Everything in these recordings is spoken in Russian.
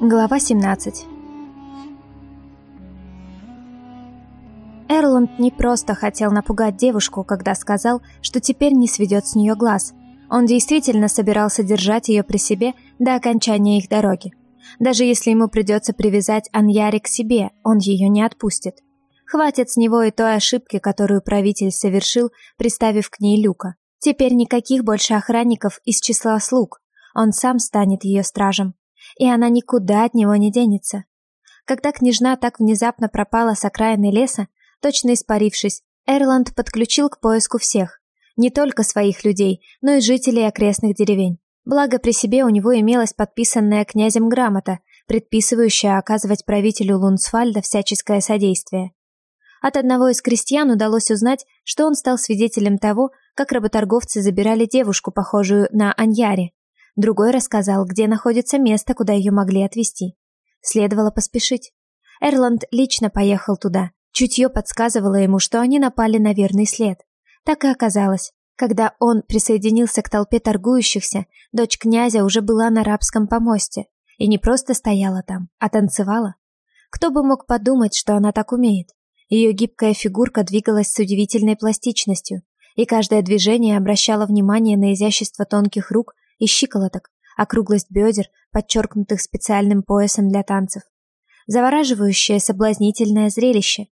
Глава 17 Эрланд не просто хотел напугать девушку, когда сказал, что теперь не сведет с нее глаз. Он действительно собирался держать ее при себе до окончания их дороги. Даже если ему придется привязать Аньяри к себе, он ее не отпустит. Хватит с него и той ошибки, которую правитель совершил, приставив к ней люка. Теперь никаких больше охранников из числа слуг. Он сам станет ее стражем и она никуда от него не денется. Когда княжна так внезапно пропала с окраины леса, точно испарившись, Эрланд подключил к поиску всех, не только своих людей, но и жителей окрестных деревень. Благо при себе у него имелась подписанная князем грамота, предписывающая оказывать правителю Лунсфальда всяческое содействие. От одного из крестьян удалось узнать, что он стал свидетелем того, как работорговцы забирали девушку, похожую на Аньяри, Другой рассказал, где находится место, куда ее могли отвезти. Следовало поспешить. Эрланд лично поехал туда. Чутье подсказывало ему, что они напали на верный след. Так и оказалось. Когда он присоединился к толпе торгующихся, дочь князя уже была на рабском помосте. И не просто стояла там, а танцевала. Кто бы мог подумать, что она так умеет? Ее гибкая фигурка двигалась с удивительной пластичностью, и каждое движение обращало внимание на изящество тонких рук и щиколоток, округлость бедер, подчеркнутых специальным поясом для танцев. Завораживающее соблазнительное зрелище.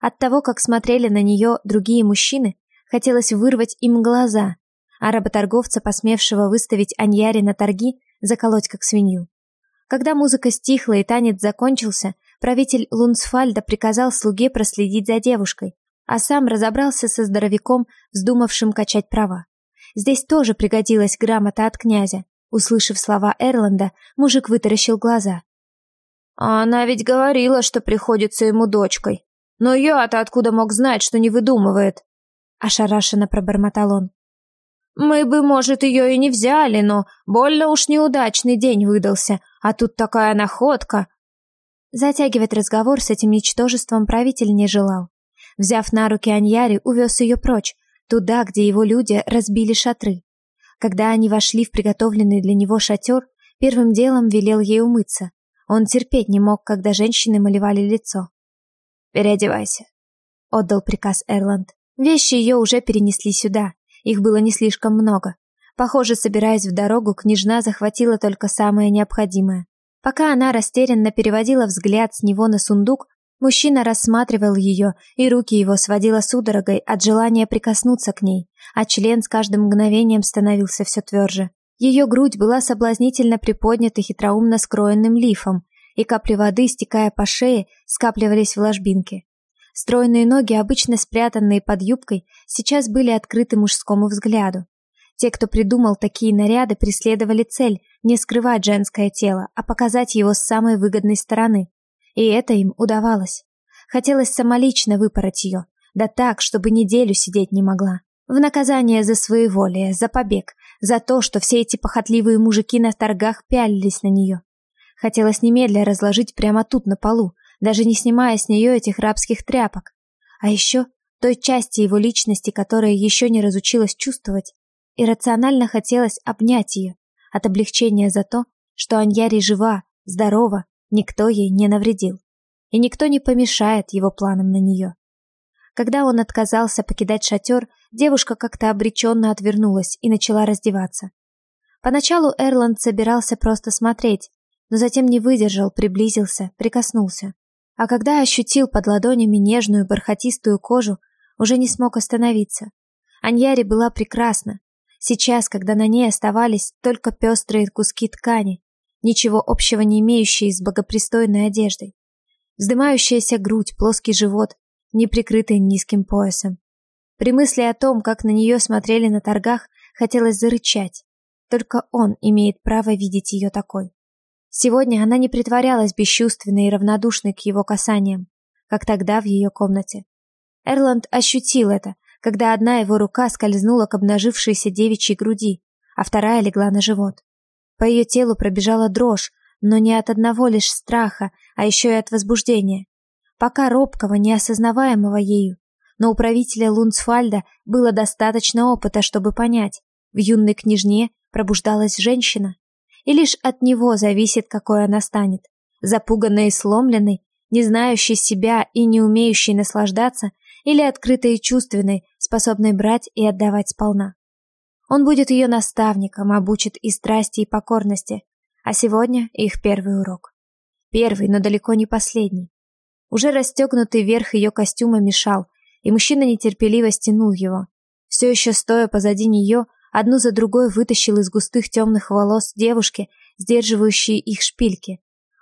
От того, как смотрели на нее другие мужчины, хотелось вырвать им глаза, а работорговца, посмевшего выставить Аньяри на торги, заколоть как свинью. Когда музыка стихла и танец закончился, правитель Лунсфальда приказал слуге проследить за девушкой, а сам разобрался со здоровяком, вздумавшим качать права. Здесь тоже пригодилась грамота от князя. Услышав слова Эрланда, мужик вытаращил глаза. «А она ведь говорила, что приходится ему дочкой. Но я-то откуда мог знать, что не выдумывает?» Ошарашенно пробормотал он. «Мы бы, может, ее и не взяли, но больно уж неудачный день выдался, а тут такая находка!» Затягивать разговор с этим ничтожеством правитель не желал. Взяв на руки Аньяри, увез ее прочь, туда, где его люди разбили шатры. Когда они вошли в приготовленный для него шатер, первым делом велел ей умыться. Он терпеть не мог, когда женщины малевали лицо. «Переодевайся», — отдал приказ Эрланд. Вещи ее уже перенесли сюда, их было не слишком много. Похоже, собираясь в дорогу, княжна захватила только самое необходимое. Пока она растерянно переводила взгляд с него на сундук, Мужчина рассматривал ее, и руки его сводило судорогой от желания прикоснуться к ней, а член с каждым мгновением становился все тверже. Ее грудь была соблазнительно приподнята хитроумно скроенным лифом, и капли воды, стекая по шее, скапливались в ложбинке. Стройные ноги, обычно спрятанные под юбкой, сейчас были открыты мужскому взгляду. Те, кто придумал такие наряды, преследовали цель не скрывать женское тело, а показать его с самой выгодной стороны. И это им удавалось. Хотелось самолично выпороть ее, да так, чтобы неделю сидеть не могла. В наказание за своеволие, за побег, за то, что все эти похотливые мужики на торгах пялились на нее. Хотелось немедля разложить прямо тут, на полу, даже не снимая с нее этих рабских тряпок. А еще той части его личности, которая еще не разучилась чувствовать, иррационально хотелось обнять ее от облегчения за то, что Аньяри жива, здорова Никто ей не навредил. И никто не помешает его планам на нее. Когда он отказался покидать шатер, девушка как-то обреченно отвернулась и начала раздеваться. Поначалу Эрланд собирался просто смотреть, но затем не выдержал, приблизился, прикоснулся. А когда ощутил под ладонями нежную бархатистую кожу, уже не смог остановиться. Аньяри была прекрасна. Сейчас, когда на ней оставались только пестрые куски ткани, ничего общего не имеющие с богопристойной одеждой. Вздымающаяся грудь, плоский живот, не прикрытый низким поясом. При мысли о том, как на нее смотрели на торгах, хотелось зарычать. Только он имеет право видеть ее такой. Сегодня она не притворялась бесчувственной и равнодушной к его касаниям, как тогда в ее комнате. Эрланд ощутил это, когда одна его рука скользнула к обнажившейся девичьей груди, а вторая легла на живот. По ее телу пробежала дрожь, но не от одного лишь страха, а еще и от возбуждения. Пока робкого, неосознаваемого ею. Но у правителя Лунцфальда было достаточно опыта, чтобы понять. В юной княжне пробуждалась женщина. и лишь от него зависит, какой она станет. Запуганной и сломленной, не знающей себя и не умеющей наслаждаться, или открытой и чувственной, способной брать и отдавать сполна. Он будет ее наставником, обучит и страсти, и покорности, а сегодня их первый урок. Первый, но далеко не последний. Уже расстегнутый верх ее костюма мешал, и мужчина нетерпеливо стянул его. Все еще стоя позади нее, одну за другой вытащил из густых темных волос девушки, сдерживающие их шпильки.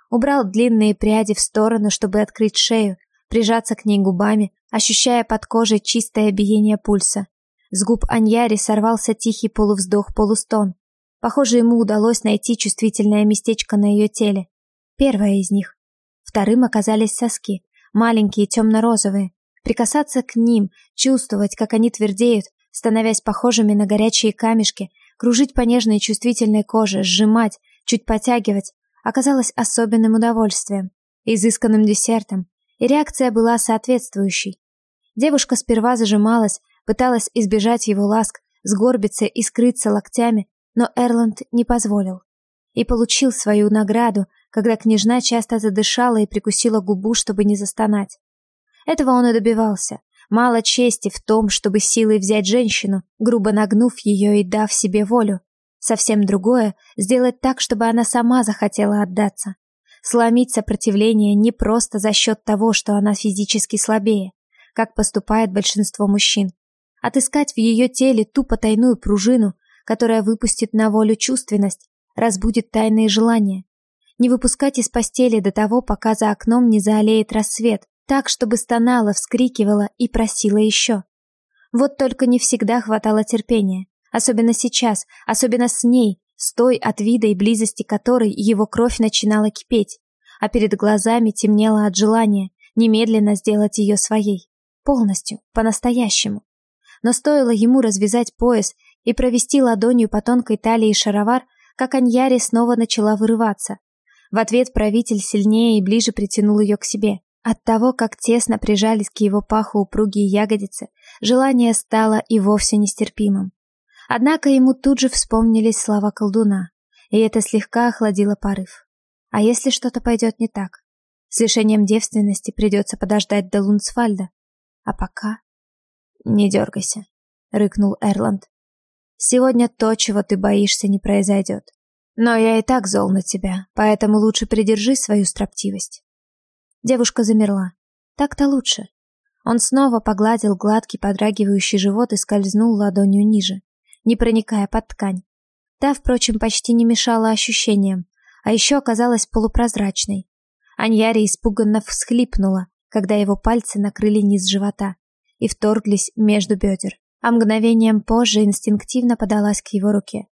Убрал длинные пряди в сторону, чтобы открыть шею, прижаться к ней губами, ощущая под кожей чистое биение пульса. С губ Аньяри сорвался тихий полувздох-полустон. Похоже, ему удалось найти чувствительное местечко на ее теле. Первое из них. Вторым оказались соски, маленькие темно-розовые. Прикасаться к ним, чувствовать, как они твердеют, становясь похожими на горячие камешки, кружить по нежной чувствительной коже, сжимать, чуть потягивать, оказалось особенным удовольствием, изысканным десертом, и реакция была соответствующей. Девушка сперва зажималась, пыталась избежать его ласк, сгорбиться и скрыться локтями, но Эрланд не позволил. И получил свою награду, когда княжна часто задышала и прикусила губу, чтобы не застонать. Этого он и добивался. Мало чести в том, чтобы силой взять женщину, грубо нагнув ее и дав себе волю. Совсем другое — сделать так, чтобы она сама захотела отдаться. Сломить сопротивление не просто за счет того, что она физически слабее, как поступает большинство мужчин. Отыскать в ее теле ту потайную пружину, которая выпустит на волю чувственность, разбудит тайные желания. Не выпускать из постели до того, пока за окном не заолеет рассвет, так, чтобы стонала, вскрикивала и просила еще. Вот только не всегда хватало терпения, особенно сейчас, особенно с ней, с той от вида и близости которой его кровь начинала кипеть, а перед глазами темнело от желания немедленно сделать ее своей, полностью, по-настоящему. Но стоило ему развязать пояс и провести ладонью по тонкой талии шаровар, как Аньяри снова начала вырываться. В ответ правитель сильнее и ближе притянул ее к себе. От того, как тесно прижались к его паху упругие ягодицы, желание стало и вовсе нестерпимым. Однако ему тут же вспомнились слова колдуна, и это слегка охладило порыв. А если что-то пойдет не так? С лишением девственности придется подождать до Лунсфальда. А пока... «Не дергайся», — рыкнул Эрланд. «Сегодня то, чего ты боишься, не произойдет. Но я и так зол на тебя, поэтому лучше придержи свою строптивость». Девушка замерла. Так-то лучше. Он снова погладил гладкий подрагивающий живот и скользнул ладонью ниже, не проникая под ткань. Та, впрочем, почти не мешала ощущениям, а еще оказалась полупрозрачной. Аньяри испуганно всхлипнула, когда его пальцы накрыли низ живота и вторглись между бедер, а мгновением позже инстинктивно подалась к его руке.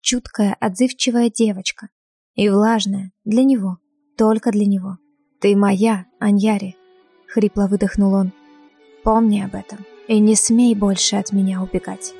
Чуткая, отзывчивая девочка. И влажная, для него, только для него. «Ты моя, Аньяри», — хрипло выдохнул он. «Помни об этом и не смей больше от меня убегать».